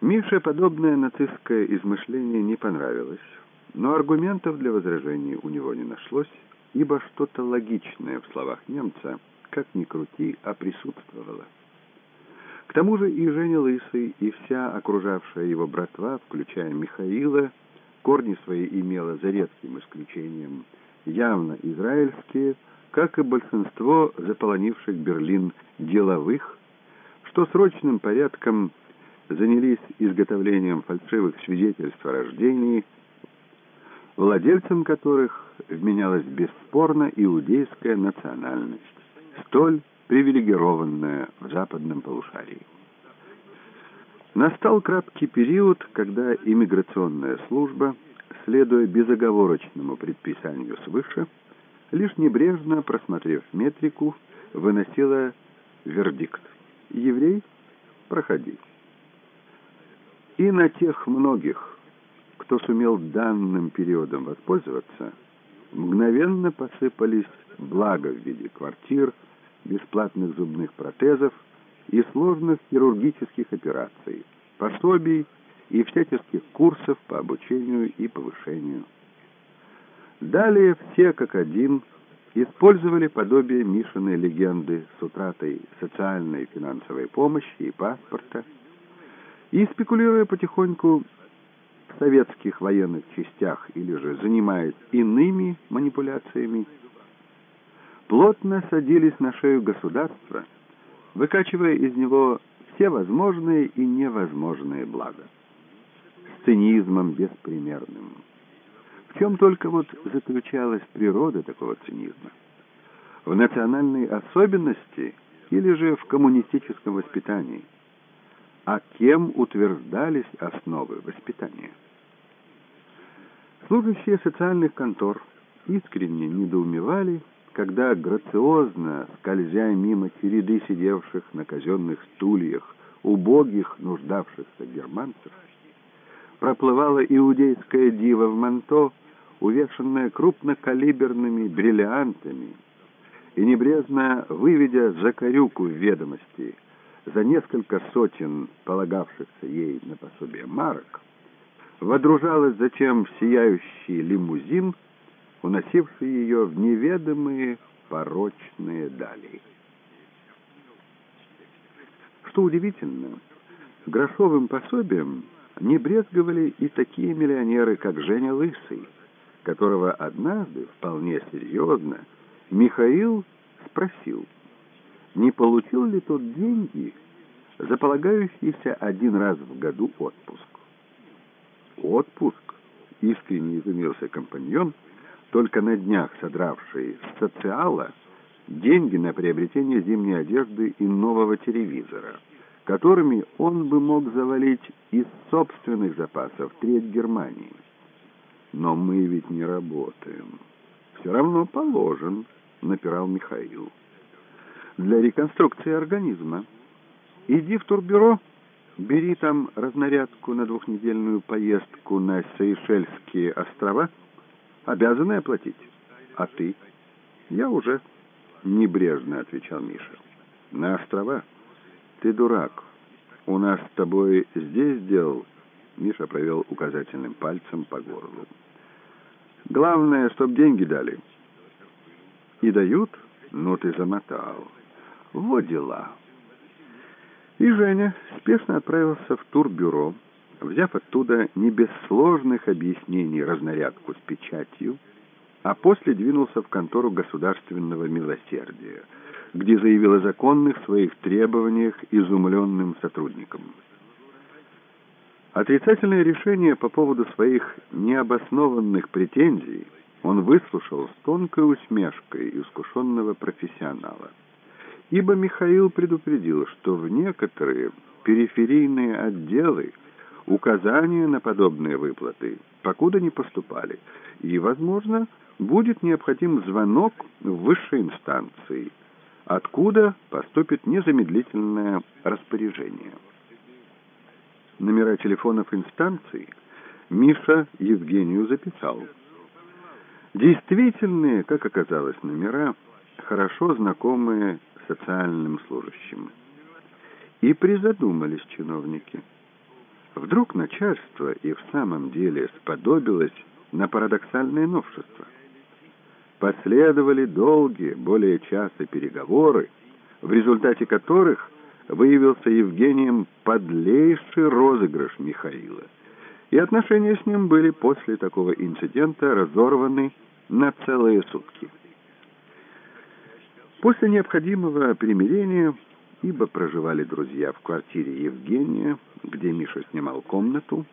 Мише подобное нацистское измышление не понравилось, но аргументов для возражений у него не нашлось, ибо что-то логичное в словах немца, как ни крути, а присутствовало. К тому же и Женя Лысый, и вся окружавшая его братва, включая Михаила, корни свои имела за редким исключением явно израильские, как и большинство заполонивших Берлин деловых, что срочным порядком занялись изготовлением фальшивых свидетельств о рождении, владельцем которых вменялась бесспорно иудейская национальность, столь привилегированная в западном полушарии. Настал краткий период, когда иммиграционная служба, следуя безоговорочному предписанию свыше, лишь небрежно просмотрев метрику, выносила вердикт. Еврей, проходи. И на тех многих, кто сумел данным периодом воспользоваться, мгновенно посыпались блага в виде квартир, бесплатных зубных протезов и сложных хирургических операций, пособий и всяческих курсов по обучению и повышению. Далее все как один использовали подобие Мишиной легенды с утратой социальной и финансовой помощи и паспорта, и, спекулируя потихоньку в советских военных частях или же занимаясь иными манипуляциями, плотно садились на шею государства, выкачивая из него все возможные и невозможные блага. С цинизмом беспримерным. В чем только вот заключалась природа такого цинизма? В национальной особенности или же в коммунистическом воспитании? А кем утверждались основы воспитания? Служащие социальных контор искренне недоумевали, когда грациозно, скользя мимо череды сидевших на казенных стульях, убогих, нуждавшихся германцев, проплывала иудейская дива в манто, увешанная крупнокалиберными бриллиантами, и небрежно выведя закорюку в ведомости за несколько сотен полагавшихся ей на пособие марок, водружалась затем в сияющий лимузин, уносивший ее в неведомые порочные дали. Что удивительно, грошовым пособием не брезговали и такие миллионеры, как Женя Лысый, которого однажды, вполне серьезно, Михаил спросил, не получил ли тот деньги за полагающийся один раз в году отпуск. «Отпуск?» — искренне изумился компаньон, только на днях содравший с социала деньги на приобретение зимней одежды и нового телевизора, которыми он бы мог завалить из собственных запасов треть Германии. Но мы ведь не работаем. Все равно положен, напирал Михаил. Для реконструкции организма. Иди в турбюро, Бери там разнарядку на двухнедельную поездку на Сейшельские острова. Обязаны оплатить. А ты? Я уже. Небрежно отвечал Миша. На острова? Ты дурак. У нас с тобой здесь дел. Миша провел указательным пальцем по горлу. Главное, чтоб деньги дали. И дают? Ну ты замотал. Вот дела. И Женя спешно отправился в турбюро, взяв оттуда не без сложных объяснений разнарядку с печатью, а после двинулся в контору государственного милосердия, где заявил о законных своих требованиях изумленным сотрудникам. Отрицательное решение по поводу своих необоснованных претензий он выслушал с тонкой усмешкой искушенного профессионала ибо Михаил предупредил, что в некоторые периферийные отделы указания на подобные выплаты покуда не поступали, и, возможно, будет необходим звонок в высшей инстанции, откуда поступит незамедлительное распоряжение. Номера телефонов инстанций Миша Евгению записал. Действительные, как оказалось, номера, хорошо знакомые социальным служащим. И призадумались чиновники. Вдруг начальство и в самом деле сподобилось на парадоксальное новшество. Последовали долгие, более часа переговоры, в результате которых выявился Евгением подлейший розыгрыш Михаила, и отношения с ним были после такого инцидента разорваны на целые сутки. После необходимого примирения, ибо проживали друзья в квартире Евгения, где Миша снимал комнату,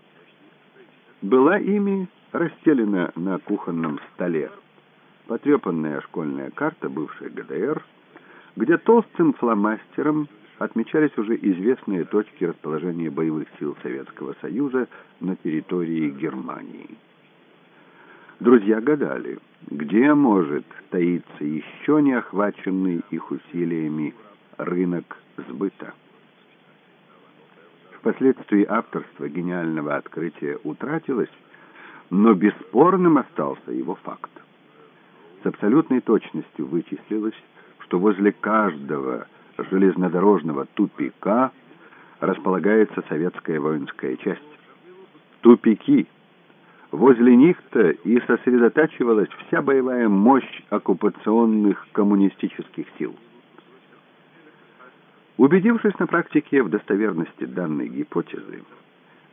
была ими расстелена на кухонном столе потрепанная школьная карта бывшей ГДР, где толстым фломастером отмечались уже известные точки расположения боевых сил Советского Союза на территории Германии. Друзья гадали, где может таиться еще не охваченный их усилиями рынок сбыта. Впоследствии авторство гениального открытия утратилось, но бесспорным остался его факт. С абсолютной точностью вычислилось, что возле каждого железнодорожного тупика располагается советская воинская часть. Тупики. Возле них-то и сосредотачивалась вся боевая мощь оккупационных коммунистических сил. Убедившись на практике в достоверности данной гипотезы,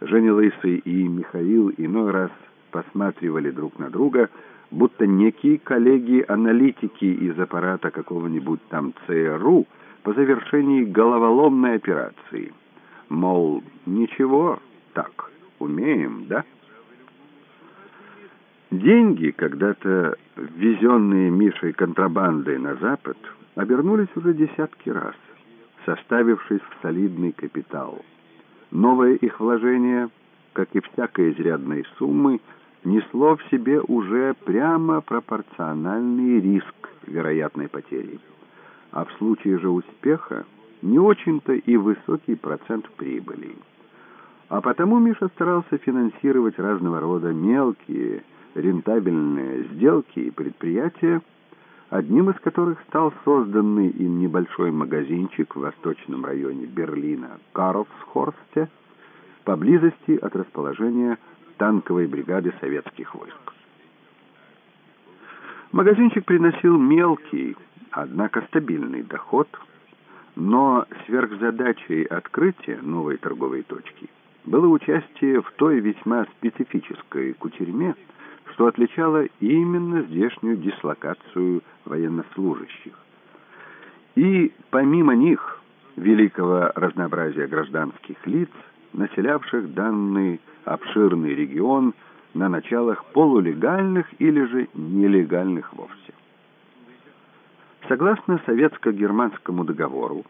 Женя Лысый и Михаил иной раз посматривали друг на друга, будто некие коллеги-аналитики из аппарата какого-нибудь там ЦРУ по завершении головоломной операции. Мол, ничего, так, умеем, да? Деньги, когда-то ввезенные Мишей контрабандой на Запад, обернулись уже десятки раз, составившись в солидный капитал. Новое их вложение, как и всякой изрядной суммы, несло в себе уже прямо пропорциональный риск вероятной потери. А в случае же успеха не очень-то и высокий процент прибыли. А потому Миша старался финансировать разного рода мелкие, рентабельные сделки и предприятия, одним из которых стал созданный им небольшой магазинчик в восточном районе Берлина Карлсхорсте, поблизости от расположения танковой бригады советских войск. Магазинчик приносил мелкий, однако стабильный доход, но сверхзадачей открытия новой торговой точки было участие в той весьма специфической кутерьме, что отличало именно здешнюю дислокацию военнослужащих. И помимо них, великого разнообразия гражданских лиц, населявших данный обширный регион на началах полулегальных или же нелегальных вовсе. Согласно советско-германскому договору,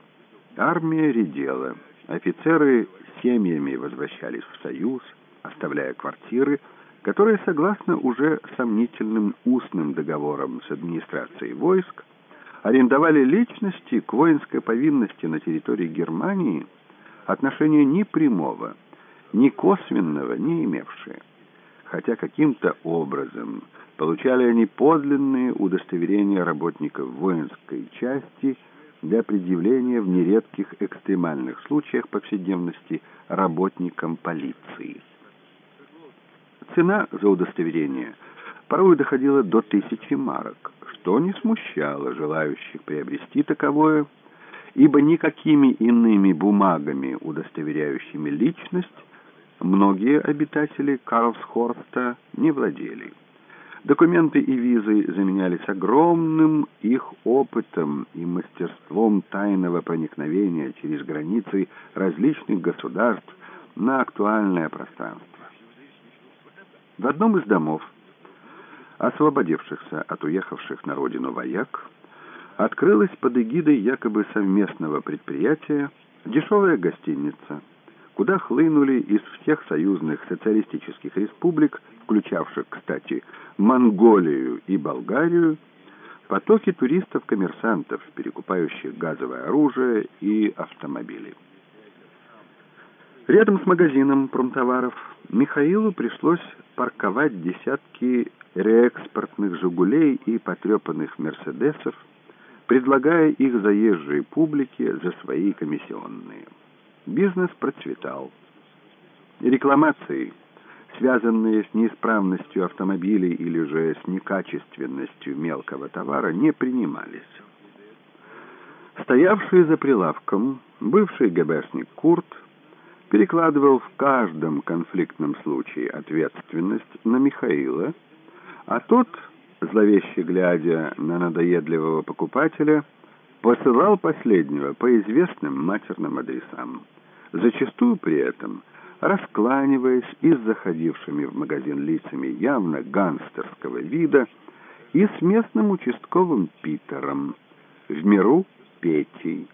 армия редела, офицеры семьями возвращались в Союз, оставляя квартиры, которые, согласно уже сомнительным устным договорам с администрацией войск, арендовали личности к воинской повинности на территории Германии отношения ни прямого, ни косвенного не имевшие, хотя каким-то образом получали они подлинные удостоверения работников воинской части для предъявления в нередких экстремальных случаях повседневности работникам полиции. Цена за удостоверение порой доходила до тысячи марок, что не смущало желающих приобрести таковое, ибо никакими иными бумагами, удостоверяющими личность, многие обитатели Карлсхорста не владели. Документы и визы заменялись огромным их опытом и мастерством тайного проникновения через границы различных государств на актуальное пространство. В одном из домов, освободившихся от уехавших на родину вояк, открылась под эгидой якобы совместного предприятия дешевая гостиница – куда хлынули из всех союзных социалистических республик, включавших, кстати, Монголию и Болгарию, потоки туристов-коммерсантов, перекупающих газовое оружие и автомобили. Рядом с магазином промтоваров Михаилу пришлось парковать десятки реэкспортных «Жигулей» и потрепанных «Мерседесов», предлагая их заезжей публике за свои комиссионные. Бизнес процветал. Рекламации, связанные с неисправностью автомобилей или же с некачественностью мелкого товара, не принимались. Стоявший за прилавком бывший ГБшник Курт перекладывал в каждом конфликтном случае ответственность на Михаила, а тот, зловеще глядя на надоедливого покупателя, посылал последнего по известным матерным адресам, зачастую при этом раскланиваясь и с заходившими в магазин лицами явно гангстерского вида и с местным участковым Питером, в миру Петей,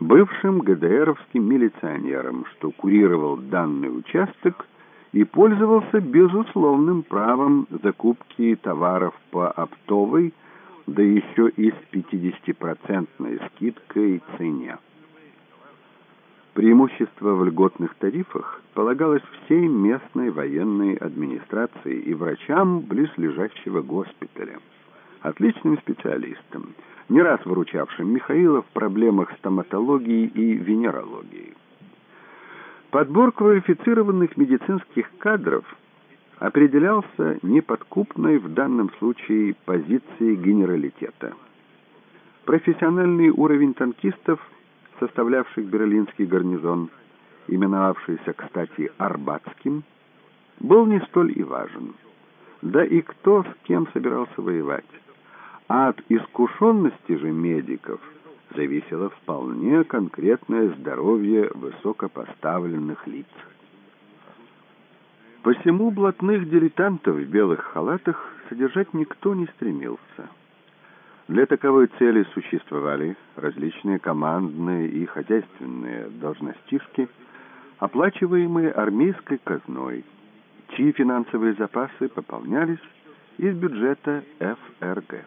бывшим ГДРовским милиционером, что курировал данный участок и пользовался безусловным правом закупки товаров по оптовой, да еще и с 50-процентной скидкой цене. Преимущество в льготных тарифах полагалось всей местной военной администрации и врачам близлежащего госпиталя, отличным специалистам, не раз выручавшим Михаила в проблемах стоматологии и венерологии. Подбор квалифицированных медицинских кадров определялся неподкупной в данном случае позицией генералитета. Профессиональный уровень танкистов, составлявших берлинский гарнизон, именовавшийся, кстати, Арбатским, был не столь и важен. Да и кто с кем собирался воевать. От искушенности же медиков – зависело вполне конкретное здоровье высокопоставленных лиц. Посему блатных дилетантов в белых халатах содержать никто не стремился. Для таковой цели существовали различные командные и хозяйственные должностишки, оплачиваемые армейской казной, чьи финансовые запасы пополнялись из бюджета ФРГ.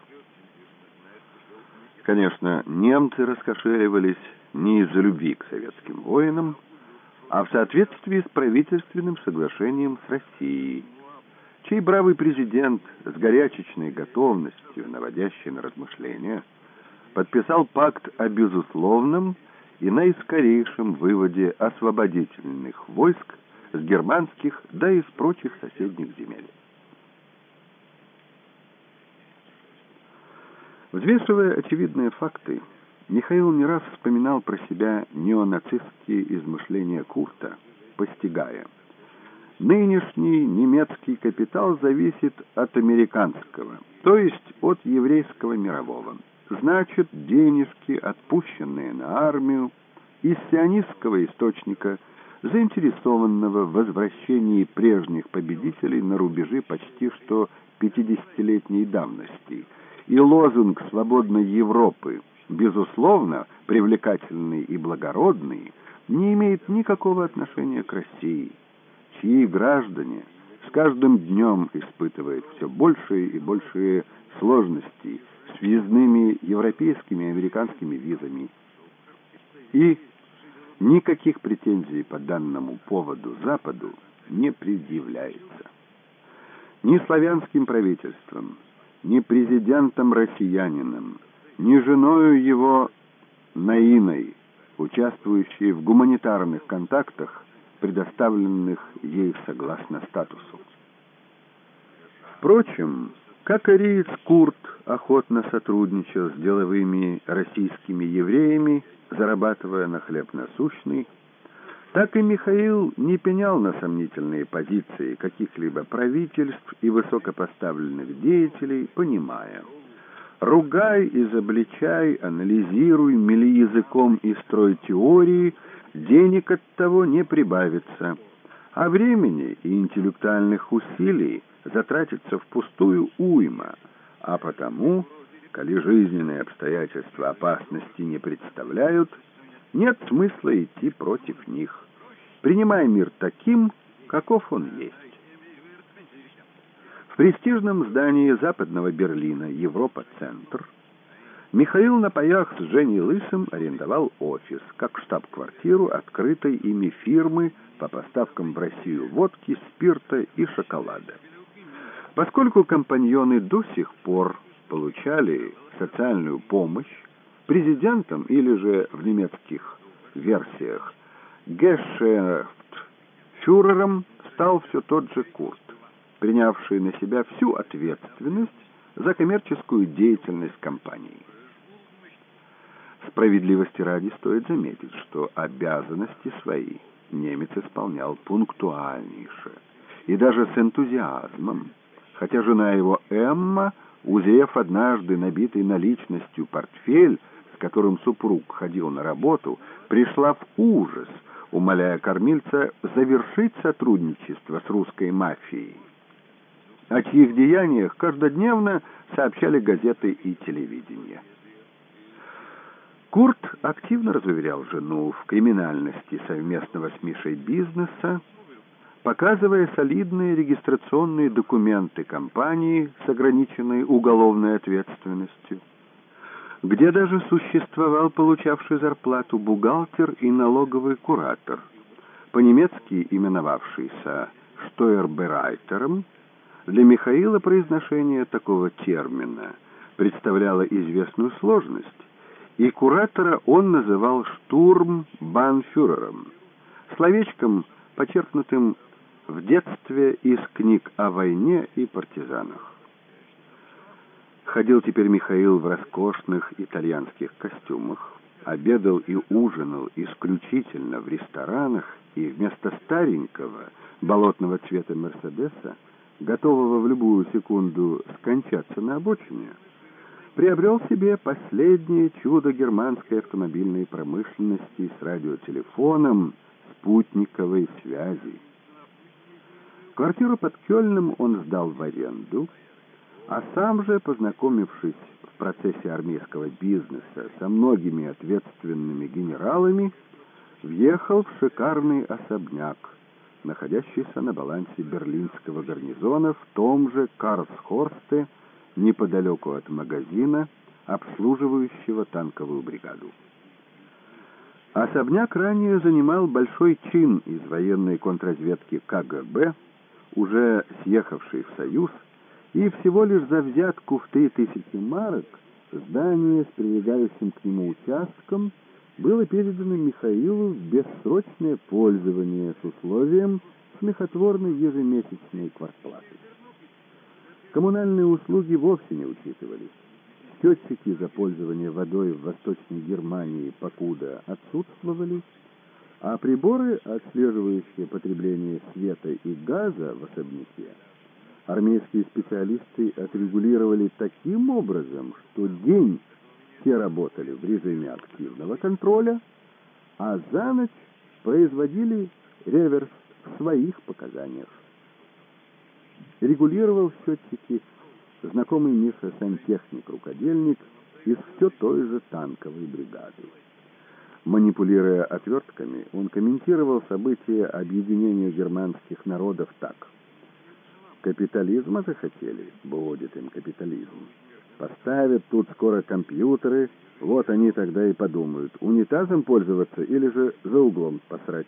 Конечно, немцы раскошеливались не из-за любви к советским воинам, а в соответствии с правительственным соглашением с Россией, чей бравый президент с горячечной готовностью, наводящей на размышления, подписал пакт о безусловном и наискорейшем выводе освободительных войск с германских, да и с прочих соседних земель. Взвешивая очевидные факты, Михаил не раз вспоминал про себя неонацистские измышления Курта, постигая. Нынешний немецкий капитал зависит от американского, то есть от еврейского мирового. Значит, денежки, отпущенные на армию, из сионистского источника, заинтересованного в возвращении прежних победителей на рубежи почти что 50-летней давности – и лозунг свободной Европы, безусловно, привлекательный и благородный, не имеет никакого отношения к России, чьи граждане с каждым днем испытывают все большие и большие сложности с въездными европейскими и американскими визами. И никаких претензий по данному поводу Западу не предъявляется. Ни славянским правительством, ни президентом-россиянином, ни женою его Наиной, участвующей в гуманитарных контактах, предоставленных ей согласно статусу. Впрочем, как ариец Курт охотно сотрудничал с деловыми российскими евреями, зарабатывая на хлеб насущный, так и Михаил не пенял на сомнительные позиции каких-либо правительств и высокопоставленных деятелей, понимая. Ругай, изобличай, анализируй, мели языком и строй теории, денег от того не прибавится, а времени и интеллектуальных усилий затратится впустую уйма, а потому, коли жизненные обстоятельства опасности не представляют, нет смысла идти против них. Принимай мир таким, каков он есть. В престижном здании западного Берлина «Европа-центр» Михаил на паях с Женей Лысым арендовал офис, как штаб-квартиру открытой ими фирмы по поставкам в Россию водки, спирта и шоколада. Поскольку компаньоны до сих пор получали социальную помощь, президентом или же в немецких версиях Гешефт фюрером стал все тот же Курт, принявший на себя всю ответственность за коммерческую деятельность компании. Справедливости ради стоит заметить, что обязанности свои немец исполнял пунктуальнейше и даже с энтузиазмом, хотя жена его Эмма, узрев однажды набитый наличностью портфель, которым супруг ходил на работу, пришла в ужас, умоляя кормильца завершить сотрудничество с русской мафией. О чьих деяниях каждодневно сообщали газеты и телевидение. Курт активно разуверял жену в криминальности совместного с Мишей бизнеса, показывая солидные регистрационные документы компании с ограниченной уголовной ответственностью, где даже существовал получавший зарплату бухгалтер и налоговый куратор, по-немецки именовавшийся «штойерберайтером», для Михаила произношение такого термина представляло известную сложность, и куратора он называл штурмбанфюрером, словечком, почерпнутым в детстве из книг о войне и партизанах. Ходил теперь Михаил в роскошных итальянских костюмах, обедал и ужинал исключительно в ресторанах и вместо старенького болотного цвета Мерседеса, готового в любую секунду скончаться на обочине, приобрел себе последнее чудо германской автомобильной промышленности с радиотелефоном спутниковой связи. Квартиру под Кёльном он сдал в аренду, а сам же, познакомившись в процессе армейского бизнеса со многими ответственными генералами, въехал в шикарный особняк, находящийся на балансе берлинского гарнизона в том же Карлсхорсте, неподалеку от магазина, обслуживающего танковую бригаду. Особняк ранее занимал большой чин из военной контрразведки КГБ, уже съехавший в Союз, и всего лишь за взятку в три тысячи марок здание с прилегающим к нему участком было передано Михаилу в бессрочное пользование с условием смехотворной ежемесячной квартплаты. Коммунальные услуги вовсе не учитывались. Счетчики за пользование водой в Восточной Германии покуда отсутствовали, а приборы, отслеживающие потребление света и газа в особняке, армейские специалисты отрегулировали таким образом, что день все работали в режиме активного контроля, а за ночь производили реверс в своих показаниях регулировал счетчики знакомый Миша сантехник-рукодельник из все той же танковой бригады. Манипулируя отвертками, он комментировал события объединения германских народов так. Капитализма захотели, будет им капитализм. Поставят тут скоро компьютеры, вот они тогда и подумают, унитазом пользоваться или же за углом посрать.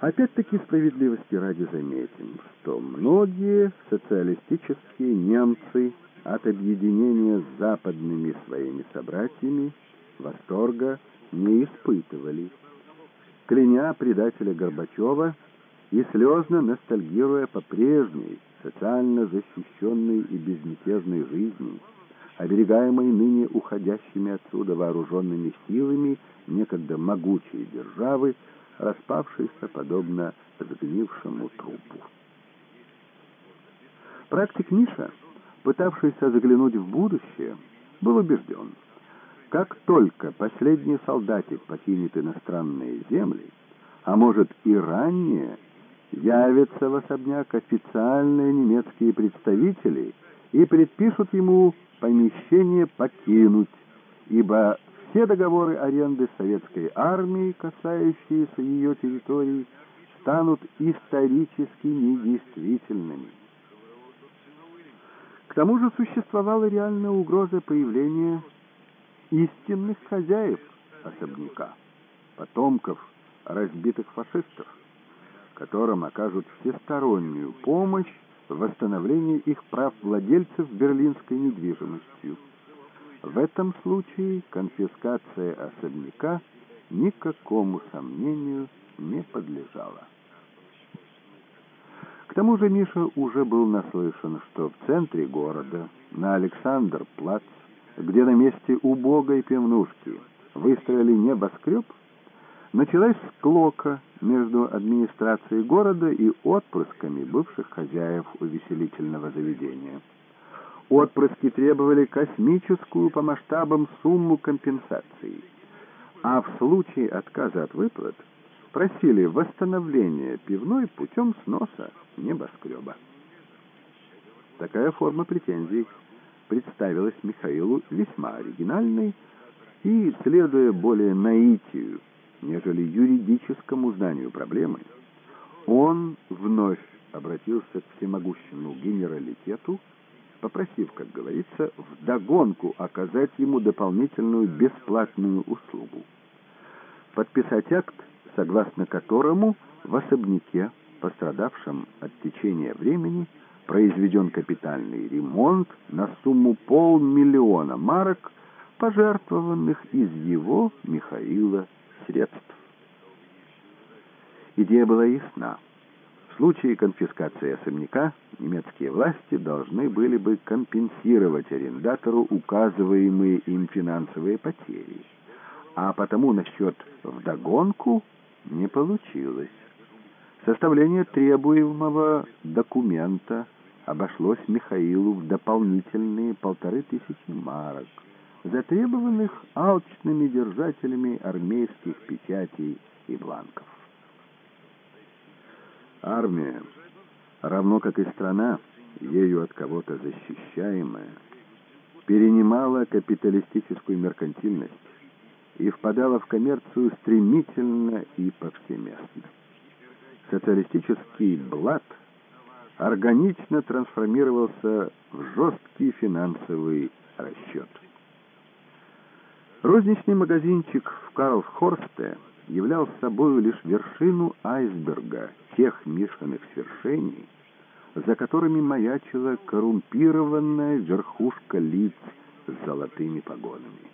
Опять-таки справедливости ради заметим, что многие социалистические немцы от объединения с западными своими собратьями восторга не испытывали. Кляня предателя Горбачева и слезно ностальгируя по прежней, социально защищенной и безмятежной жизни, оберегаемой ныне уходящими отсюда вооруженными силами некогда могучей державы, распавшийся подобно сгнившему трупу. Практик Миша, пытавшийся заглянуть в будущее, был убежден, как только последний солдатик покинет иностранные земли, а может и ранее, явятся в особняк официальные немецкие представители и предпишут ему помещение покинуть, ибо все договоры аренды советской армии, касающиеся ее территорий, станут исторически недействительными. К тому же существовала реальная угроза появления истинных хозяев особняка, потомков разбитых фашистов, которым окажут всестороннюю помощь в восстановлении их прав владельцев берлинской недвижимостью. В этом случае конфискация особняка никакому сомнению не подлежала. тому же Миша уже был наслышан, что в центре города, на Александр-плац, где на месте убогой пивнушки выстроили небоскреб, началась склока между администрацией города и отпрысками бывших хозяев увеселительного заведения. Отпрыски требовали космическую по масштабам сумму компенсации, а в случае отказа от выплат просили восстановления пивной путем сноса небоскреба. Такая форма претензий представилась Михаилу весьма оригинальной и, следуя более наитию, нежели юридическому знанию проблемы, он вновь обратился к всемогущему генералитету, попросив, как говорится, вдогонку оказать ему дополнительную бесплатную услугу. Подписать акт, согласно которому в особняке, пострадавшем от течения времени, произведен капитальный ремонт на сумму полмиллиона марок, пожертвованных из его, Михаила, средств. Идея была ясна. В случае конфискации особняка немецкие власти должны были бы компенсировать арендатору указываемые им финансовые потери. А потому насчет «вдогонку» не получилось. Составление требуемого документа обошлось Михаилу в дополнительные полторы тысячи марок затребованных алчными держателями армейских печатей и бланков. Армия, равно как и страна, ею от кого-то защищаемая, перенимала капиталистическую меркантильность и впадала в коммерцию стремительно и повсеместно. Социалистический блат органично трансформировался в жесткий финансовый расчет. Розничный магазинчик в Карлсхорсте являл собой лишь вершину айсберга тех Мишиных свершений, за которыми маячила коррумпированная верхушка лиц с золотыми погонами.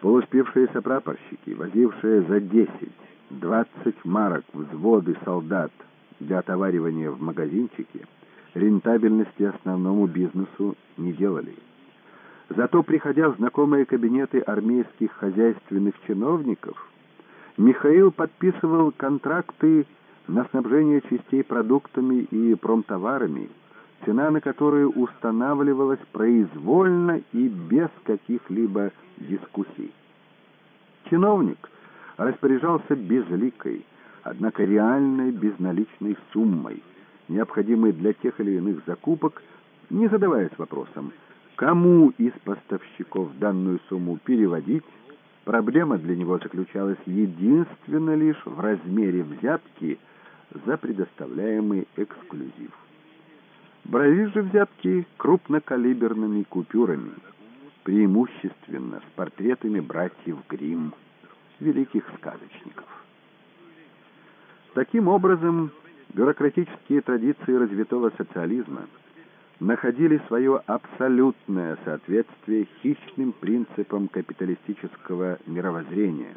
Полуспевшиеся прапорщики, возившие за 10-20 марок взводы солдат для отоваривания в магазинчике, рентабельности основному бизнесу не делали. Зато, приходя в знакомые кабинеты армейских хозяйственных чиновников, Михаил подписывал контракты на снабжение частей продуктами и промтоварами, цена на которые устанавливалась произвольно и без каких-либо дискуссий. Чиновник распоряжался безликой, однако реальной безналичной суммой, необходимой для тех или иных закупок, не задаваясь вопросом – Кому из поставщиков данную сумму переводить, проблема для него заключалась единственно лишь в размере взятки за предоставляемый эксклюзив. Брали же взятки крупнокалиберными купюрами, преимущественно с портретами братьев Гримм, великих сказочников. Таким образом, бюрократические традиции развитого социализма – находили свое абсолютное соответствие хищным принципам капиталистического мировоззрения,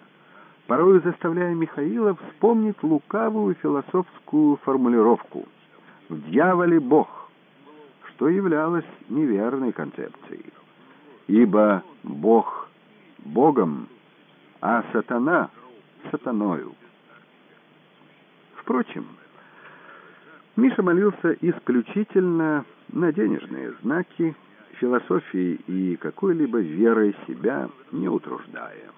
порою заставляя Михаила вспомнить лукавую философскую формулировку «в дьяволе Бог», что являлось неверной концепцией. Ибо Бог Богом, а сатана сатаною. Впрочем, Миша молился исключительно на денежные знаки, философии и какой-либо верой себя не утруждая.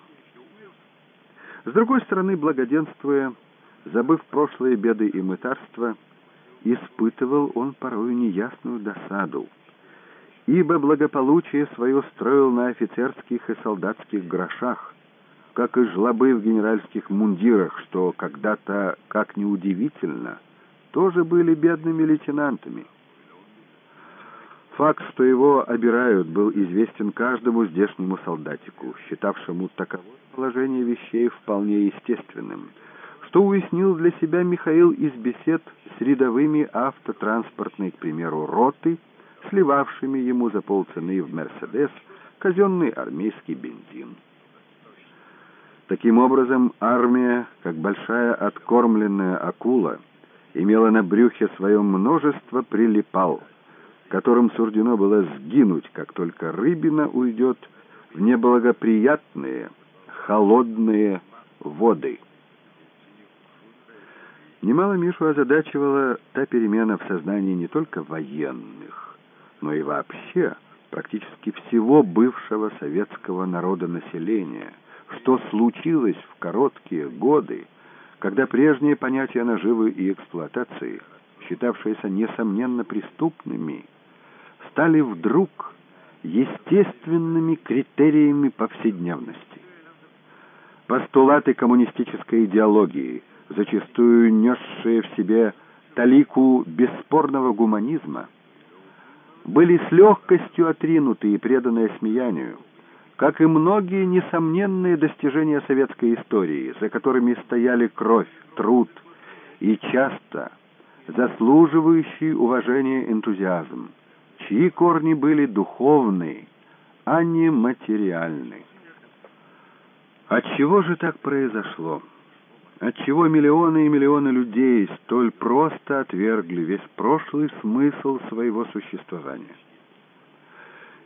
С другой стороны, благоденствуя, забыв прошлые беды и мытарства, испытывал он порою неясную досаду, ибо благополучие свое строил на офицерских и солдатских грошах, как и жлобы в генеральских мундирах, что когда-то, как неудивительно, тоже были бедными лейтенантами. Факт, что его обирают, был известен каждому здешнему солдатику, считавшему таковое положение вещей вполне естественным, что уяснил для себя Михаил из бесед с рядовыми автотранспортной, к примеру, роты, сливавшими ему за полцены в «Мерседес» казенный армейский бензин. Таким образом, армия, как большая откормленная акула, имела на брюхе свое множество прилипал, которым суждено было сгинуть, как только рыбина уйдет в неблагоприятные, холодные воды. Немало Мишу озадачивала та перемена в сознании не только военных, но и вообще практически всего бывшего советского народа населения, что случилось в короткие годы, когда прежние понятия наживы и эксплуатации, считавшиеся несомненно преступными, стали вдруг естественными критериями повседневности. Постулаты коммунистической идеологии, зачастую несшие в себе талику бесспорного гуманизма, были с легкостью отринуты и преданы осмеянию, как и многие несомненные достижения советской истории, за которыми стояли кровь, труд и часто заслуживающий уважения энтузиазм, чьи корни были духовные, а не материальные. Отчего же так произошло? Отчего миллионы и миллионы людей столь просто отвергли весь прошлый смысл своего существования?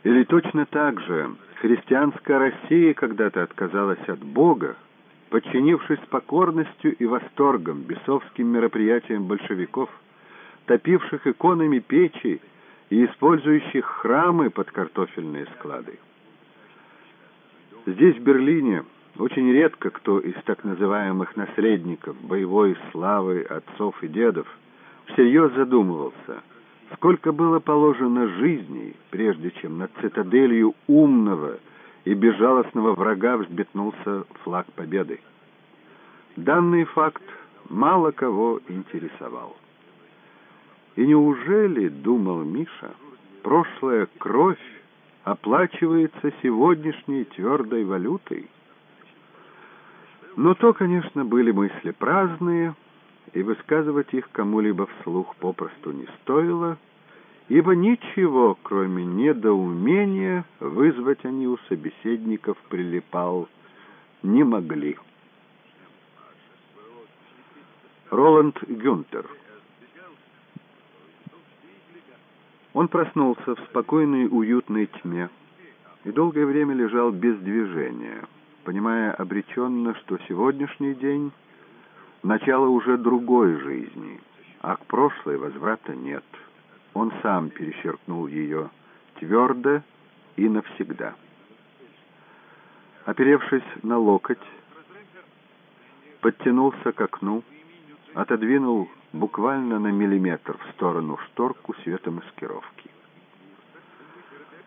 Или точно так же христианская Россия когда-то отказалась от Бога, подчинившись покорностью и восторгом бесовским мероприятиям большевиков, топивших иконами печи и использующих храмы под картофельные склады. Здесь, в Берлине, очень редко кто из так называемых наследников боевой славы отцов и дедов всерьез задумывался, сколько было положено жизней, прежде чем над цитаделью умного и безжалостного врага взбетнулся флаг победы. Данный факт мало кого интересовал. И неужели, думал Миша, прошлая кровь оплачивается сегодняшней твердой валютой? Но то, конечно, были мысли праздные, и высказывать их кому-либо вслух попросту не стоило, ибо ничего, кроме недоумения, вызвать они у собеседников прилипал не могли. Роланд Гюнтер Он проснулся в спокойной уютной тьме и долгое время лежал без движения — понимая обреченно, что сегодняшний день — начало уже другой жизни, а к прошлой возврата нет. Он сам перечеркнул ее твердо и навсегда. Оперевшись на локоть, подтянулся к окну, отодвинул буквально на миллиметр в сторону шторку светомаскировки.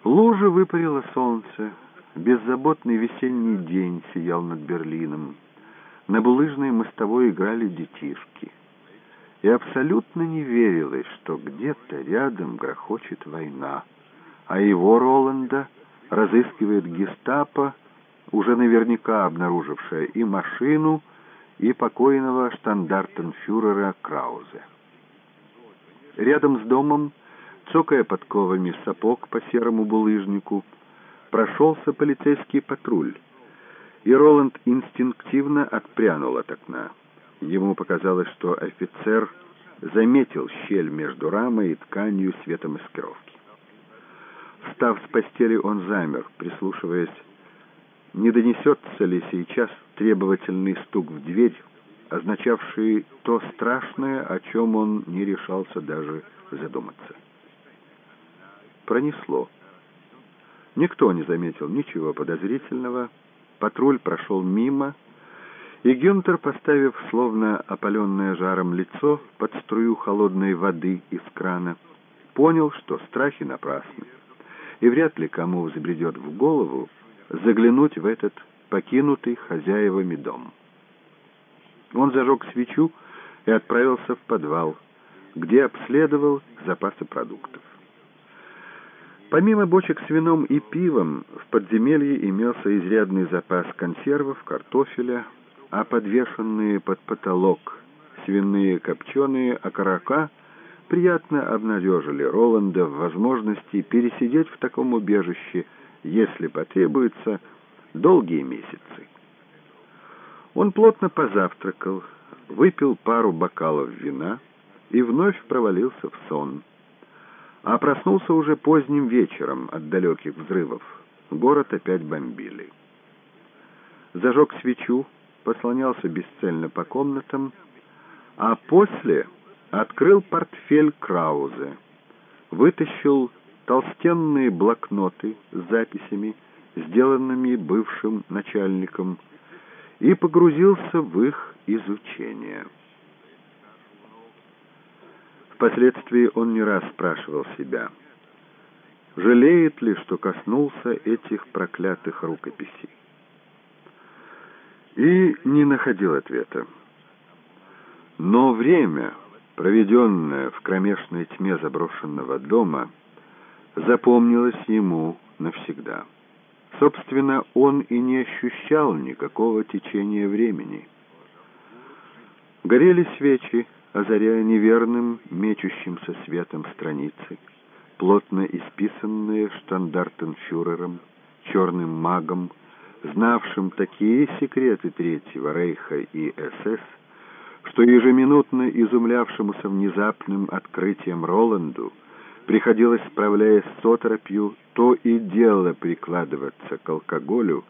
Лужи выпарило солнце, Беззаботный весенний день сиял над Берлином. На булыжной мостовой играли детишки. И абсолютно не верилось, что где-то рядом грохочет война, а его, Роланда, разыскивает гестапо, уже наверняка обнаружившая и машину, и покойного штандартенфюрера Краузе. Рядом с домом, цокая подковами сапог по серому булыжнику, прошелся полицейский патруль, и Роланд инстинктивно отпрянул от окна. Ему показалось, что офицер заметил щель между рамой и тканью светомаскировки. Встав с постели, он замер, прислушиваясь, не донесется ли сейчас требовательный стук в дверь, означавший то страшное, о чем он не решался даже задуматься. Пронесло. Никто не заметил ничего подозрительного. Патруль прошел мимо, и Гюнтер, поставив словно опаленное жаром лицо под струю холодной воды из крана, понял, что страхи напрасны, и вряд ли кому взбредет в голову заглянуть в этот покинутый хозяевами дом. Он зажег свечу и отправился в подвал, где обследовал запасы продуктов. Помимо бочек с вином и пивом, в подземелье имелся изрядный запас консервов, картофеля, а подвешенные под потолок свиные копченые окорока приятно обнадежили Роланда в возможности пересидеть в таком убежище, если потребуется, долгие месяцы. Он плотно позавтракал, выпил пару бокалов вина, и вновь провалился в сон. А проснулся уже поздним вечером от далеких взрывов. Город опять бомбили. Зажег свечу, послонялся бесцельно по комнатам, а после открыл портфель Краузе, вытащил толстенные блокноты с записями, сделанными бывшим начальником, и погрузился в их изучение. Впоследствии он не раз спрашивал себя, жалеет ли, что коснулся этих проклятых рукописей. И не находил ответа. Но время, проведенное в кромешной тьме заброшенного дома, запомнилось ему навсегда. Собственно, он и не ощущал никакого течения времени. Горели свечи, озаряя неверным, мечущимся светом страницы, плотно исписанные штандартенфюрером, черным магом, знавшим такие секреты Третьего Рейха и СС, что ежеминутно изумлявшемуся внезапным открытием Роланду приходилось, справляясь с оторопью, то и дело прикладываться к алкоголю,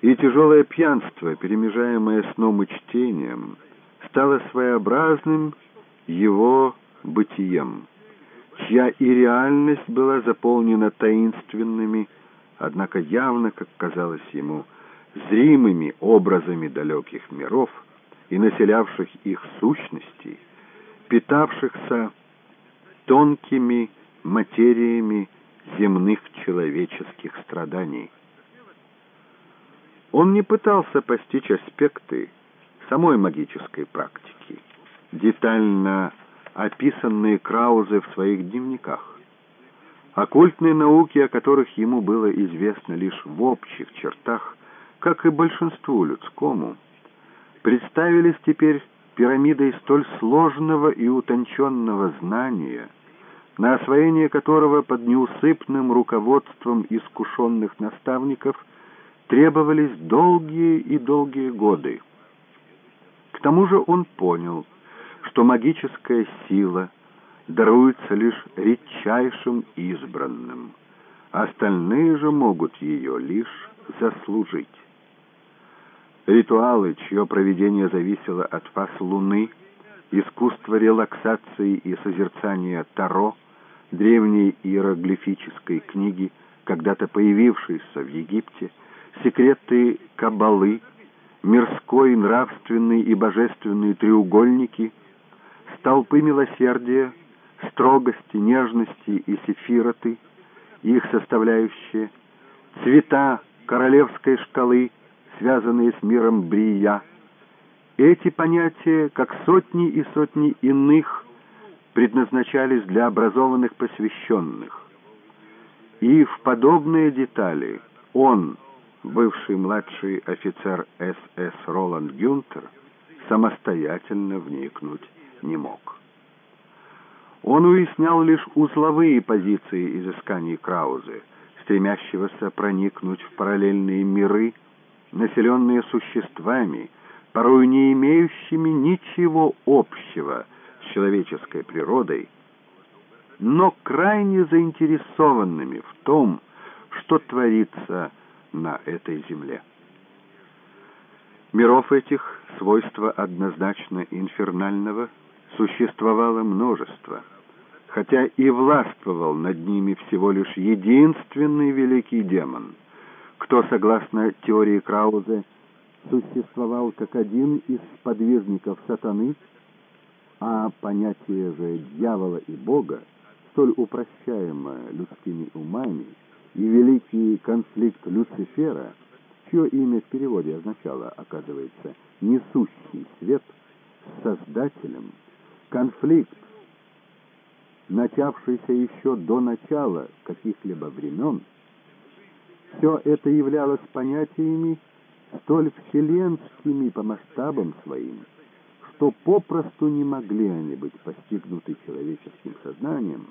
и тяжелое пьянство, перемежаемое сном и чтением, стало своеобразным его бытием, чья и реальность была заполнена таинственными, однако явно, как казалось ему, зримыми образами далеких миров и населявших их сущностей, питавшихся тонкими материями земных человеческих страданий. Он не пытался постичь аспекты самой магической практики, детально описанные Краузе в своих дневниках. Оккультные науки, о которых ему было известно лишь в общих чертах, как и большинству людскому, представились теперь пирамидой столь сложного и утонченного знания – на освоение которого под неусыпным руководством искушенных наставников требовались долгие и долгие годы. К тому же он понял, что магическая сила даруется лишь редчайшим избранным, остальные же могут ее лишь заслужить. Ритуалы, чье проведение зависело от фаз Луны, искусство релаксации и созерцания Таро — древней иероглифической книги, когда-то появившейся в Египте, секреты Каббалы, мирской, нравственный и божественные треугольники, столпы милосердия, строгости, нежности и сефироты, их составляющие, цвета королевской шкалы, связанные с миром Брия. Эти понятия, как сотни и сотни иных, предназначались для образованных посвященных. И в подобные детали он, бывший младший офицер СС Роланд Гюнтер, самостоятельно вникнуть не мог. Он уяснял лишь узловые позиции изысканий Краузе, стремящегося проникнуть в параллельные миры, населенные существами, порой не имеющими ничего общего – человеческой природой, но крайне заинтересованными в том, что творится на этой земле. Миров этих, свойства однозначно инфернального, существовало множество, хотя и властвовал над ними всего лишь единственный великий демон, кто, согласно теории Краузе, существовал как один из подвижников сатаны – а понятие же дьявола и Бога, столь упрощаемое людскими умами, и великий конфликт Люцифера, чье имя в переводе означало, оказывается, «несущий свет» с Создателем, конфликт, начавшийся еще до начала каких-либо времен, все это являлось понятиями столь вселенскими по масштабам своим, что попросту не могли они быть постигнуты человеческим сознанием,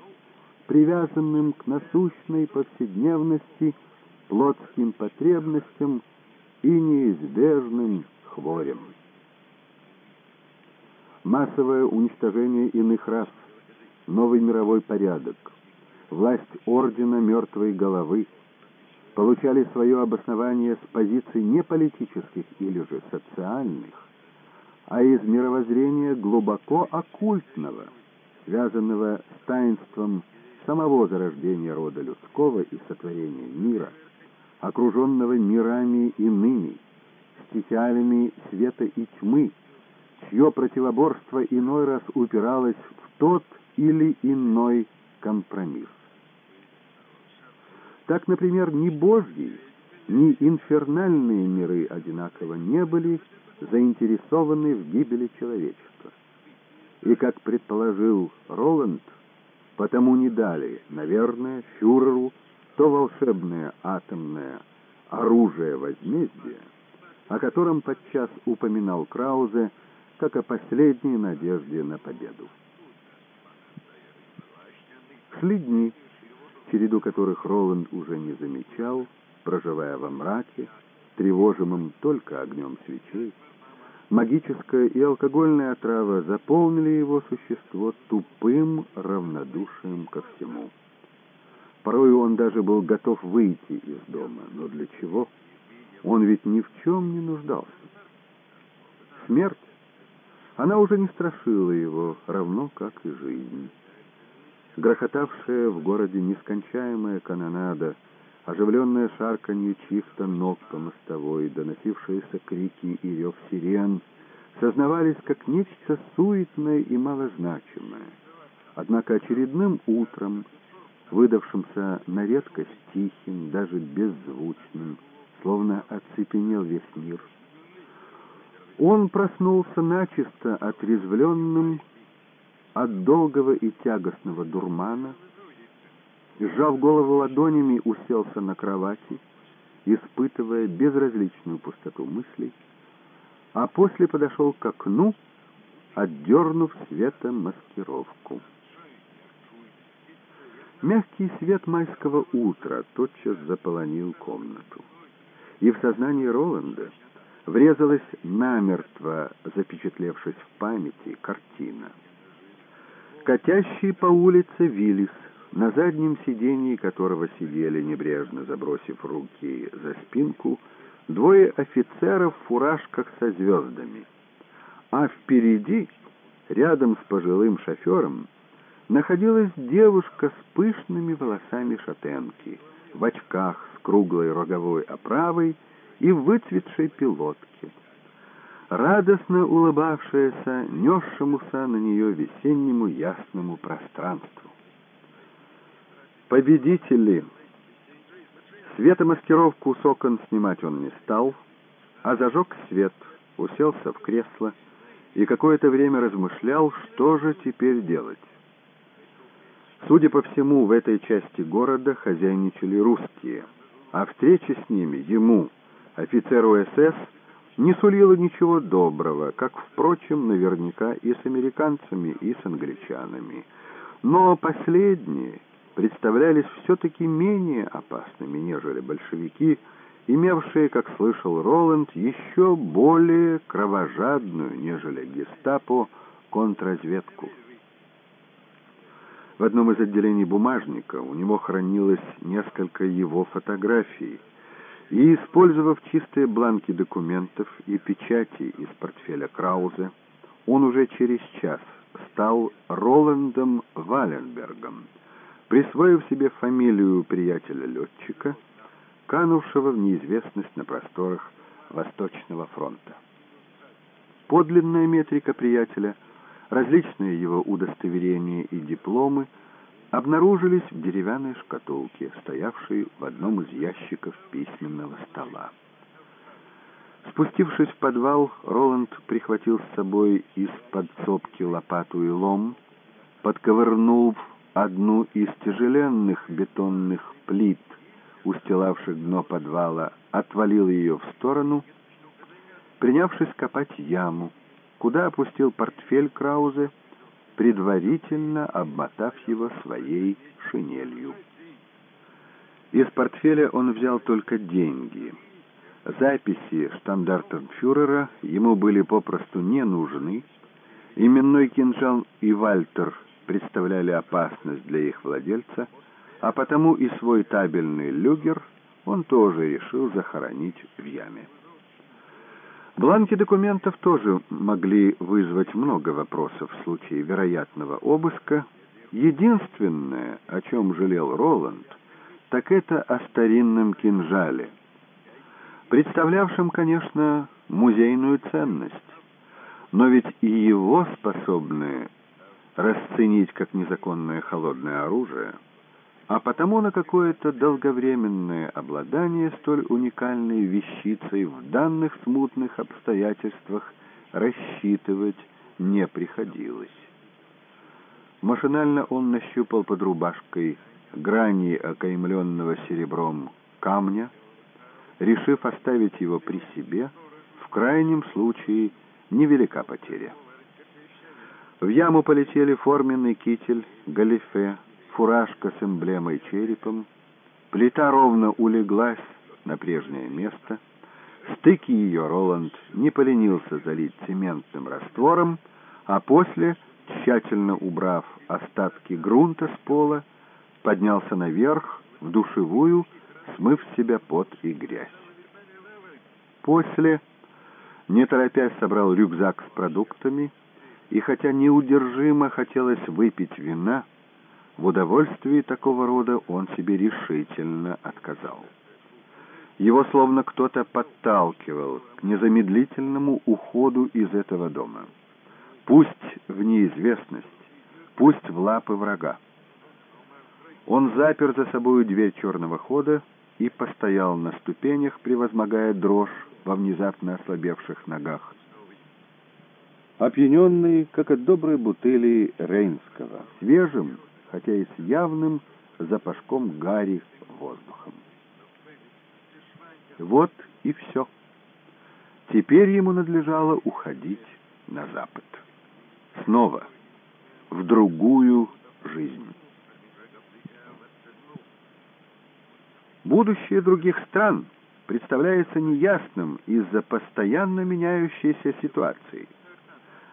привязанным к насущной повседневности, плотским потребностям и неизбежным хворям. массовое уничтожение иных рас, новый мировой порядок, власть ордена мертвой головы получали свое обоснование с позиций не политических или же социальных, а из мировоззрения глубоко оккультного, связанного с таинством самого зарождения рода людского и сотворения мира, окруженного мирами иными, стихиалями света и тьмы, чье противоборство иной раз упиралось в тот или иной компромисс. Так, например, ни Божьи, ни инфернальные миры одинаково не были заинтересованы в гибели человечества. И, как предположил Роланд, потому не дали, наверное, фюреру то волшебное атомное оружие возмездия, о котором подчас упоминал Краузе, как о последней надежде на победу. Шли дни, череду которых Роланд уже не замечал, проживая во мраке, тревожимым только огнем свечей. Магическая и алкогольная отрава заполнили его существо тупым равнодушием ко всему. Порой он даже был готов выйти из дома, но для чего? Он ведь ни в чем не нуждался. Смерть, она уже не страшила его, равно как и жизнь. Грохотавшая в городе нескончаемая канонада, оживленное шарканье чьих-то ног по мостовой, доносившиеся крики и рев сирен, сознавались как нечто суетное и малозначимое. Однако очередным утром, выдавшимся на редкость тихим, даже беззвучным, словно оцепенел весь мир, он проснулся начисто отрезвленным, от долгого и тягостного дурмана, сжав голову ладонями, уселся на кровати, испытывая безразличную пустоту мыслей, а после подошел к окну, отдернув светом маскировку. Мягкий свет майского утра тотчас заполонил комнату, и в сознании Роланда врезалась намертво запечатлевшись в памяти картина — Катящий по улице Виллис, на заднем сиденье которого сидели, небрежно забросив руки за спинку, двое офицеров в фуражках со звездами. А впереди, рядом с пожилым шофером, находилась девушка с пышными волосами шатенки, в очках с круглой роговой оправой и выцветшей пилотке радостно улыбавшаяся несшемуся на нее весеннему ясному пространству. Победители! Светомаскировку с окон снимать он не стал, а зажег свет, уселся в кресло и какое-то время размышлял, что же теперь делать. Судя по всему, в этой части города хозяйничали русские, а встреча с ними ему, офицеру СС, не сулило ничего доброго, как, впрочем, наверняка и с американцами, и с англичанами. Но последние представлялись все-таки менее опасными, нежели большевики, имевшие, как слышал Роланд, еще более кровожадную, нежели гестапо, контрразведку. В одном из отделений бумажника у него хранилось несколько его фотографий, и, использовав чистые бланки документов и печати из портфеля Краузе, он уже через час стал Роландом Валенбергом, присвоив себе фамилию приятеля-летчика, канувшего в неизвестность на просторах Восточного фронта. Подлинная метрика приятеля, различные его удостоверения и дипломы – обнаружились в деревянной шкатулке, стоявшей в одном из ящиков письменного стола. Спустившись в подвал, Роланд прихватил с собой из подсобки лопату и лом, подковырнув одну из тяжеленных бетонных плит, устилавших дно подвала, отвалил ее в сторону, принявшись копать яму, куда опустил портфель Краузе предварительно обмотав его своей шинелью. Из портфеля он взял только деньги. Записи штандартенфюрера ему были попросту не нужны, Именной кинжал и Вальтер представляли опасность для их владельца, а потому и свой табельный люгер он тоже решил захоронить в яме. Бланки документов тоже могли вызвать много вопросов в случае вероятного обыска. Единственное, о чем жалел Роланд, так это о старинном кинжале, представлявшем, конечно, музейную ценность. Но ведь и его способны расценить как незаконное холодное оружие, а потому на какое-то долговременное обладание столь уникальной вещицей в данных смутных обстоятельствах рассчитывать не приходилось. Машинально он нащупал под рубашкой грани окаймленного серебром камня, решив оставить его при себе, в крайнем случае невелика потеря. В яму полетели форменный китель, галифе, фуражка с эмблемой черепом, плита ровно улеглась на прежнее место, стыки ее Роланд не поленился залить цементным раствором, а после, тщательно убрав остатки грунта с пола, поднялся наверх, в душевую, смыв себя пот и грязь. После, не торопясь, собрал рюкзак с продуктами, и хотя неудержимо хотелось выпить вина, в удовольствии такого рода он себе решительно отказал. Его словно кто-то подталкивал к незамедлительному уходу из этого дома. Пусть в неизвестность, пусть в лапы врага. Он запер за собою дверь черного хода и постоял на ступенях, превозмогая дрожь во внезапно ослабевших ногах. Опьяненный, как от доброй бутыли Рейнского, свежим, хотя и с явным запашком гари воздухом. Вот и все. Теперь ему надлежало уходить на запад. Снова в другую жизнь. Будущее других стран представляется неясным из-за постоянно меняющейся ситуации.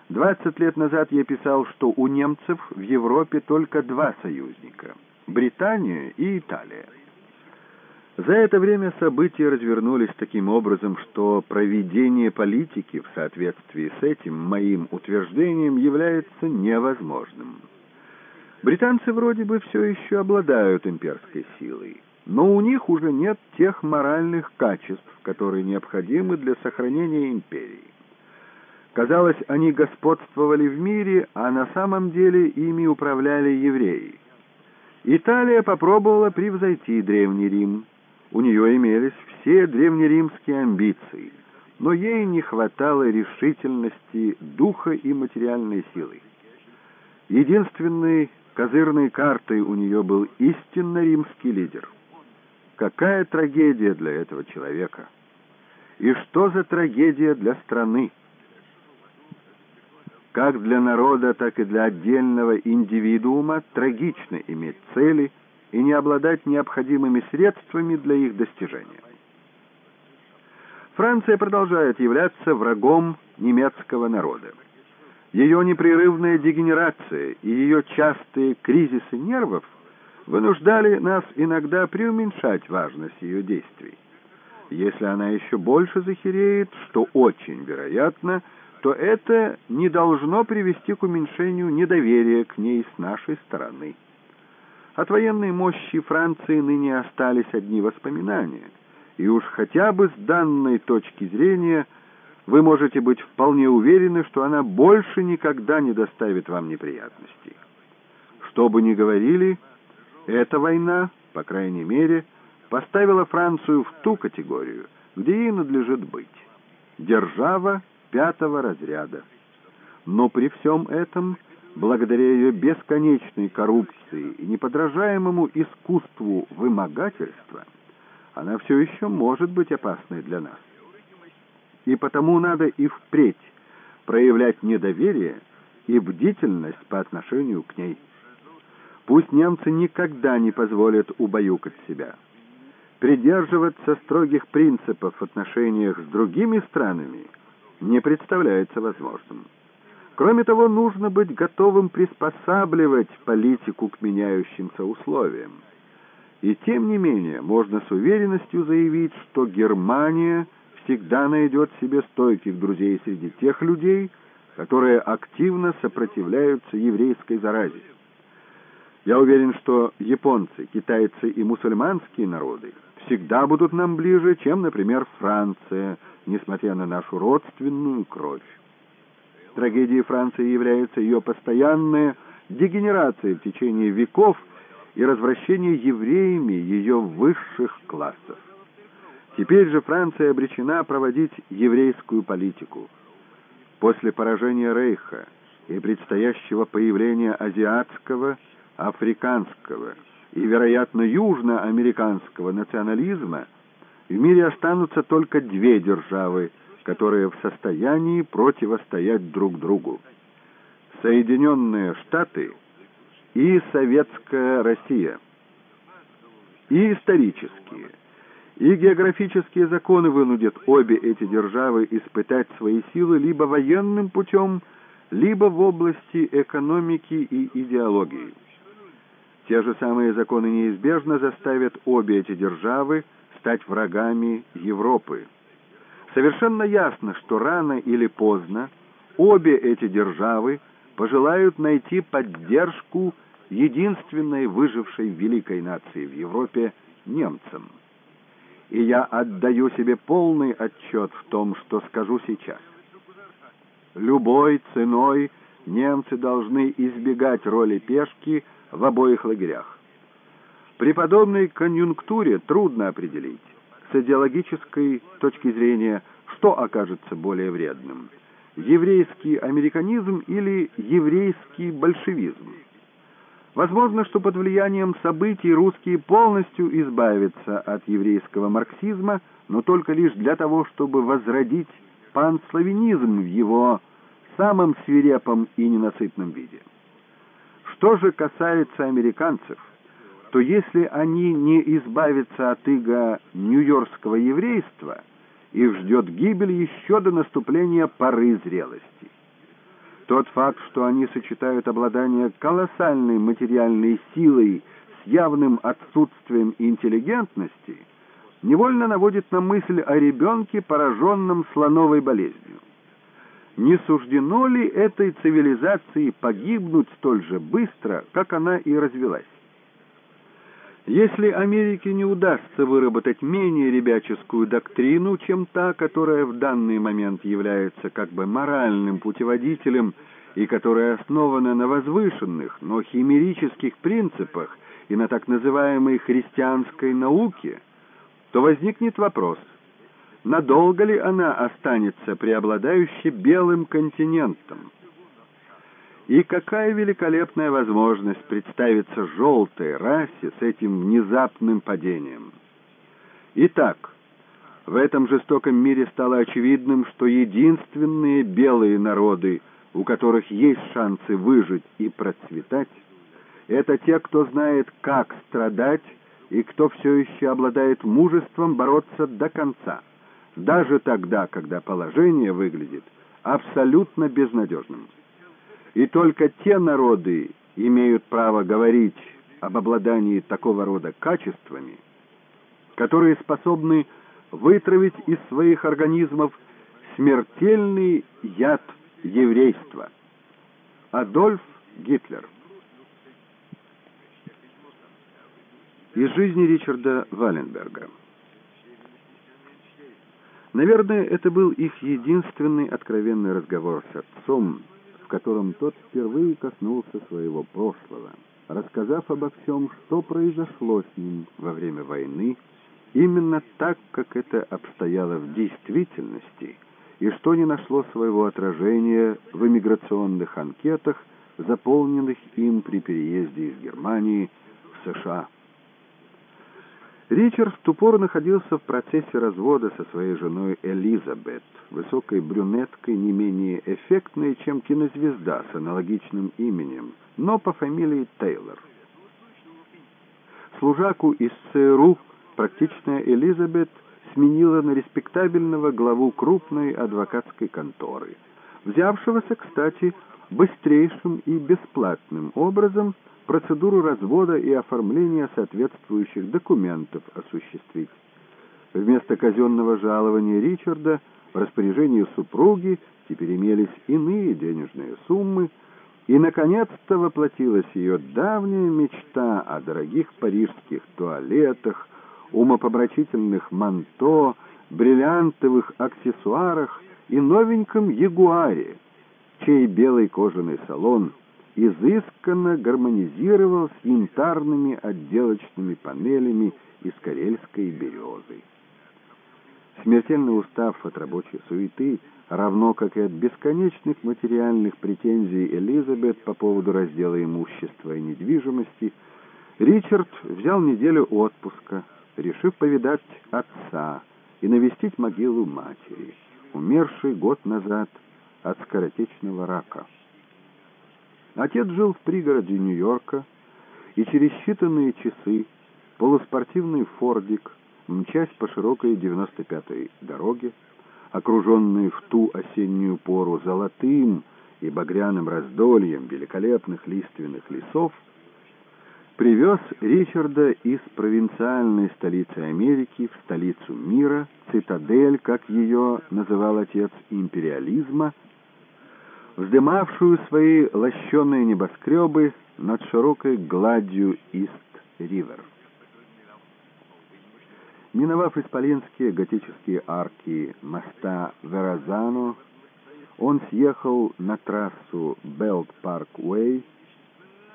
Двадцать лет назад я писал, что у немцев в Европе только два союзника – Британия и Италия. За это время события развернулись таким образом, что проведение политики в соответствии с этим моим утверждением является невозможным. Британцы вроде бы все еще обладают имперской силой, но у них уже нет тех моральных качеств, которые необходимы для сохранения империи. Казалось, они господствовали в мире, а на самом деле ими управляли евреи. Италия попробовала превзойти Древний Рим. У нее имелись все древнеримские амбиции, но ей не хватало решительности, духа и материальной силы. Единственной козырной картой у нее был истинно римский лидер. Какая трагедия для этого человека! И что за трагедия для страны! Как для народа, так и для отдельного индивидуума трагично иметь цели и не обладать необходимыми средствами для их достижения. Франция продолжает являться врагом немецкого народа. Ее непрерывная дегенерация и ее частые кризисы нервов вынуждали нас иногда преуменьшать важность ее действий. Если она еще больше захереет, что очень вероятно – то это не должно привести к уменьшению недоверия к ней с нашей стороны. От военной мощи Франции ныне остались одни воспоминания, и уж хотя бы с данной точки зрения вы можете быть вполне уверены, что она больше никогда не доставит вам неприятностей. Что бы ни говорили, эта война, по крайней мере, поставила Францию в ту категорию, где ей надлежит быть. Держава пятого разряда. Но при всем этом, благодаря ее бесконечной коррупции и неподражаемому искусству вымогательства, она все еще может быть опасной для нас. И потому надо и впредь проявлять недоверие и бдительность по отношению к ней. Пусть немцы никогда не позволят убаюкать себя. Придерживаться строгих принципов в отношениях с другими странами – не представляется возможным. Кроме того, нужно быть готовым приспосабливать политику к меняющимся условиям. И тем не менее, можно с уверенностью заявить, что Германия всегда найдет себе стойких друзей среди тех людей, которые активно сопротивляются еврейской заразе. Я уверен, что японцы, китайцы и мусульманские народы всегда будут нам ближе, чем, например, Франция, несмотря на нашу родственную кровь. Трагедией Франции является ее постоянная дегенерация в течение веков и развращение евреями ее высших классов. Теперь же Франция обречена проводить еврейскую политику. После поражения Рейха и предстоящего появления азиатского, африканского и, вероятно, южноамериканского национализма в мире останутся только две державы, которые в состоянии противостоять друг другу. Соединенные Штаты и Советская Россия. И исторические, и географические законы вынудят обе эти державы испытать свои силы либо военным путем, либо в области экономики и идеологии. Те же самые законы неизбежно заставят обе эти державы стать врагами Европы. Совершенно ясно, что рано или поздно обе эти державы пожелают найти поддержку единственной выжившей великой нации в Европе немцам. И я отдаю себе полный отчет в том, что скажу сейчас. Любой ценой немцы должны избегать роли пешки в обоих лагерях. При подобной конъюнктуре трудно определить, с идеологической точки зрения, что окажется более вредным – еврейский американизм или еврейский большевизм. Возможно, что под влиянием событий русские полностью избавятся от еврейского марксизма, но только лишь для того, чтобы возродить панславянизм в его самом свирепом и ненасытном виде. Что же касается американцев, то если они не избавятся от иго нью-йоркского еврейства, их ждет гибель еще до наступления поры зрелости. Тот факт, что они сочетают обладание колоссальной материальной силой с явным отсутствием интеллигентности, невольно наводит на мысль о ребенке, пораженном слоновой болезнью. Не суждено ли этой цивилизации погибнуть столь же быстро, как она и развелась? Если Америке не удастся выработать менее ребяческую доктрину, чем та, которая в данный момент является как бы моральным путеводителем и которая основана на возвышенных, но химерических принципах и на так называемой христианской науке, то возникнет вопрос, надолго ли она останется преобладающей белым континентом, и какая великолепная возможность представиться желтой расе с этим внезапным падением. Итак, в этом жестоком мире стало очевидным, что единственные белые народы, у которых есть шансы выжить и процветать, это те, кто знает, как страдать, и кто все еще обладает мужеством бороться до конца, даже тогда, когда положение выглядит абсолютно безнадежным. И только те народы имеют право говорить об обладании такого рода качествами, которые способны вытравить из своих организмов смертельный яд еврейства. Адольф Гитлер Из жизни Ричарда Валенберга Наверное, это был их единственный откровенный разговор с отцом, в котором тот впервые коснулся своего прошлого, рассказав обо всем, что произошло с ним во время войны, именно так, как это обстояло в действительности, и что не нашло своего отражения в эмиграционных анкетах, заполненных им при переезде из Германии в США. Ричард в ту пору находился в процессе развода со своей женой Элизабет, высокой брюнеткой, не менее эффектной, чем кинозвезда с аналогичным именем, но по фамилии Тейлор. Служаку из ЦРУ практичная Элизабет сменила на респектабельного главу крупной адвокатской конторы. взявшегося, кстати, быстрейшим и бесплатным образом процедуру развода и оформления соответствующих документов осуществить. Вместо казенного жалования Ричарда в распоряжении супруги теперь имелись иные денежные суммы, и, наконец-то, воплотилась ее давняя мечта о дорогих парижских туалетах, умопомрачительных манто, бриллиантовых аксессуарах и новеньком ягуаре, чей белый кожаный салон изысканно гармонизировал с янтарными отделочными панелями из карельской березы. Смертельно устав от рабочей суеты, равно как и от бесконечных материальных претензий Элизабет по поводу раздела имущества и недвижимости, Ричард взял неделю отпуска, решив повидать отца и навестить могилу матери, умершей год назад от скоротечного рака. Отец жил в пригороде Нью-Йорка, и через считанные часы полуспортивный «Фордик», мчась по широкой 95-й дороге, окруженный в ту осеннюю пору золотым и багряным раздольем великолепных лиственных лесов, привез Ричарда из провинциальной столицы Америки в столицу мира, цитадель, как ее называл отец империализма, вздымавшую свои лощеные небоскребы над широкой гладью Ист-Ривер. Миновав исполинские готические арки моста Веразано, он съехал на трассу Белт-Парк-Уэй,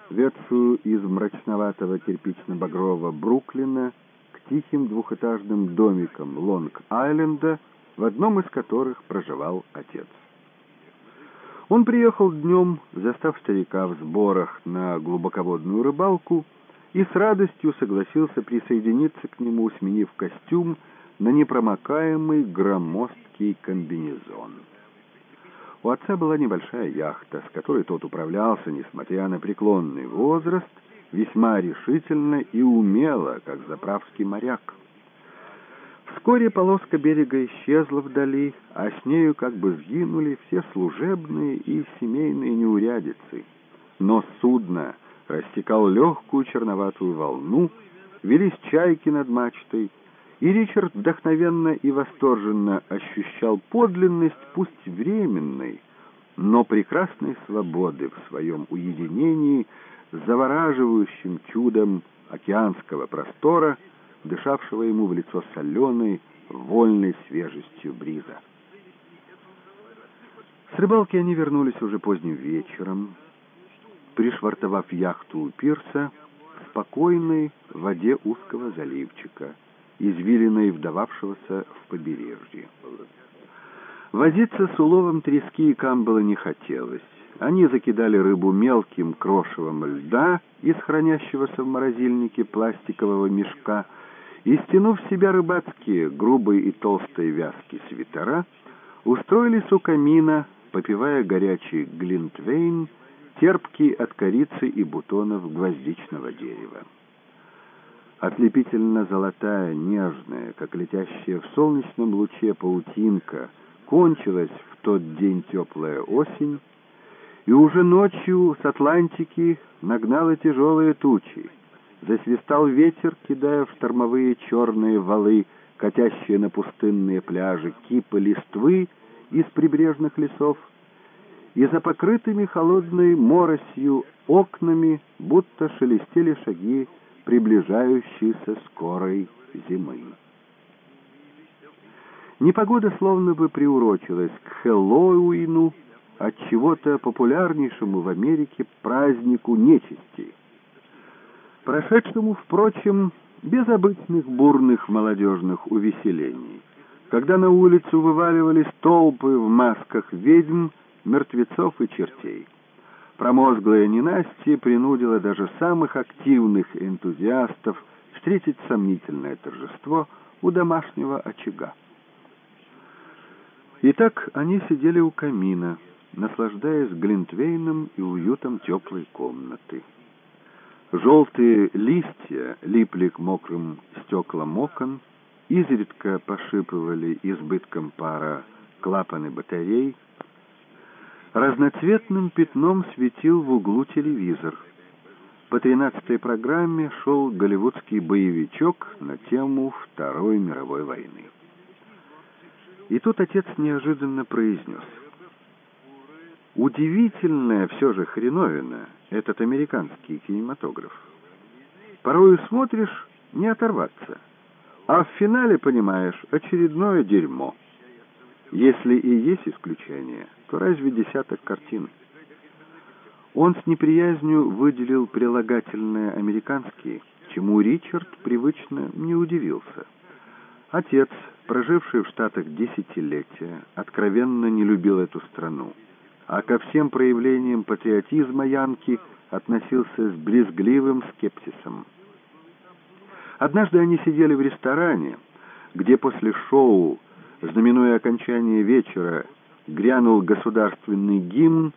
ведшую из мрачноватого кирпично-багрового Бруклина к тихим двухэтажным домикам Лонг-Айленда, в одном из которых проживал отец. Он приехал днем, застав старика в сборах на глубоководную рыбалку, и с радостью согласился присоединиться к нему, сменив костюм на непромокаемый громоздкий комбинезон. У отца была небольшая яхта, с которой тот управлялся, несмотря на преклонный возраст, весьма решительно и умело, как заправский моряк. Вскоре полоска берега исчезла вдали, а с нею как бы сгинули все служебные и семейные неурядицы. Но судно растекал легкую черноватую волну, велись чайки над мачтой, и Ричард вдохновенно и восторженно ощущал подлинность, пусть временной, но прекрасной свободы в своем уединении с завораживающим чудом океанского простора, дышавшего ему в лицо соленой, вольной свежестью бриза. С рыбалки они вернулись уже поздним вечером, пришвартовав яхту у пирса в спокойной воде узкого заливчика — извилиной вдававшегося в побережье. Возиться с уловом трески и камбала не хотелось. Они закидали рыбу мелким крошевом льда из хранящегося в морозильнике пластикового мешка и, стянув себя рыбацкие грубые и толстые вязки свитера, устроились у камина, попивая горячий глинтвейн, терпкий от корицы и бутонов гвоздичного дерева. Ослепительно-золотая, нежная, как летящая в солнечном луче паутинка, кончилась в тот день теплая осень, и уже ночью с Атлантики нагнала тяжелые тучи. Засвистал ветер, кидая в штормовые черные валы, катящие на пустынные пляжи кипы листвы из прибрежных лесов, и за покрытыми холодной моросью окнами будто шелестели шаги приближающейся скорой зимы. Непогода словно бы приурочилась к Хэллоуину, от чего-то популярнейшему в Америке празднику нечисти. Прошедшему, впрочем, без обычных бурных молодежных увеселений, когда на улицу вываливались толпы в масках ведьм, мертвецов и чертей. Промозглое ненастье принудило даже самых активных энтузиастов встретить сомнительное торжество у домашнего очага. Итак, они сидели у камина, наслаждаясь глинтвейном и уютом теплой комнаты. Желтые листья липли к мокрым стеклам окон, изредка пошипывали избытком пара клапаны батарей, Разноцветным пятном светил в углу телевизор. По тринадцатой программе шел голливудский боевичок на тему Второй мировой войны. И тут отец неожиданно произнес. Удивительная все же хреновина этот американский кинематограф. Порою смотришь, не оторваться. А в финале, понимаешь, очередное дерьмо. Если и есть исключение, то разве десяток картин? Он с неприязнью выделил прилагательные американские, чему Ричард привычно не удивился. Отец, проживший в Штатах десятилетия, откровенно не любил эту страну, а ко всем проявлениям патриотизма Янки относился с брезгливым скепсисом. Однажды они сидели в ресторане, где после шоу, знаменуя окончание вечера, грянул государственный гимн,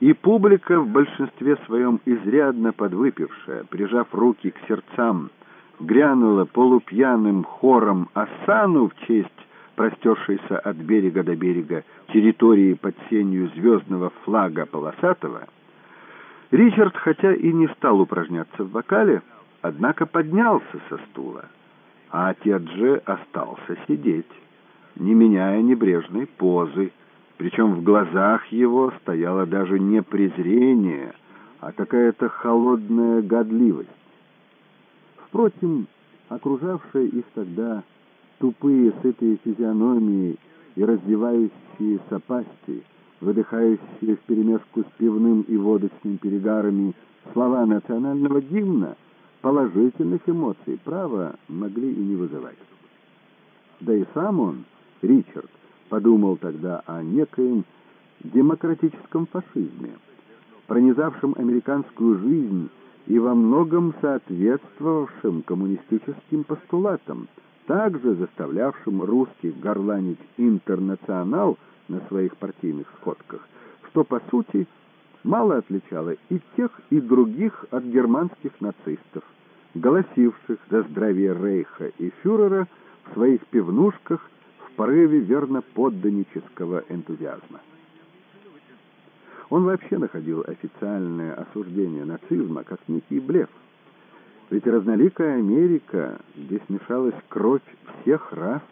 и публика, в большинстве своем изрядно подвыпившая, прижав руки к сердцам, грянула полупьяным хором осану в честь простершейся от берега до берега территории под сенью звездного флага полосатого, Ричард, хотя и не стал упражняться в вокале, однако поднялся со стула, а отец же остался сидеть, не меняя небрежной позы, причем в глазах его стояло даже не презрение, а какая-то холодная годливость. Впрочем, окружавшие их тогда тупые сытые физиономии и раздевающиеся пасти, выдыхающие вперемешку с пивным и водочным перегарами слова национального гимна, положительных эмоций, право, могли и не вызывать. Да и сам он, Ричард, подумал тогда о некоем демократическом фашизме, пронизавшем американскую жизнь и во многом соответствовавшим коммунистическим постулатам, также заставлявшим русских горланить «интернационал» на своих партийных сходках, что, по сути, мало отличало и тех, и других от германских нацистов, голосивших за здравие Рейха и фюрера в своих пивнушках в порыве верно подданнического энтузиазма. Он вообще находил официальное осуждение нацизма как некий блеф. Ведь разноликая Америка, где смешалась кровь всех рас,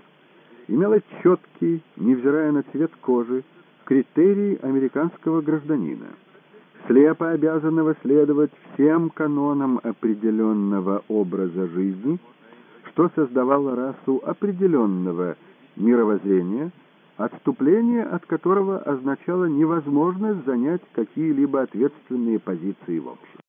имела четкий, невзирая на цвет кожи, критерий американского гражданина – слепо обязанного следовать всем канонам определенного образа жизни, что создавало расу определенного мировоззрения, отступление от которого означало невозможность занять какие-либо ответственные позиции в обществе.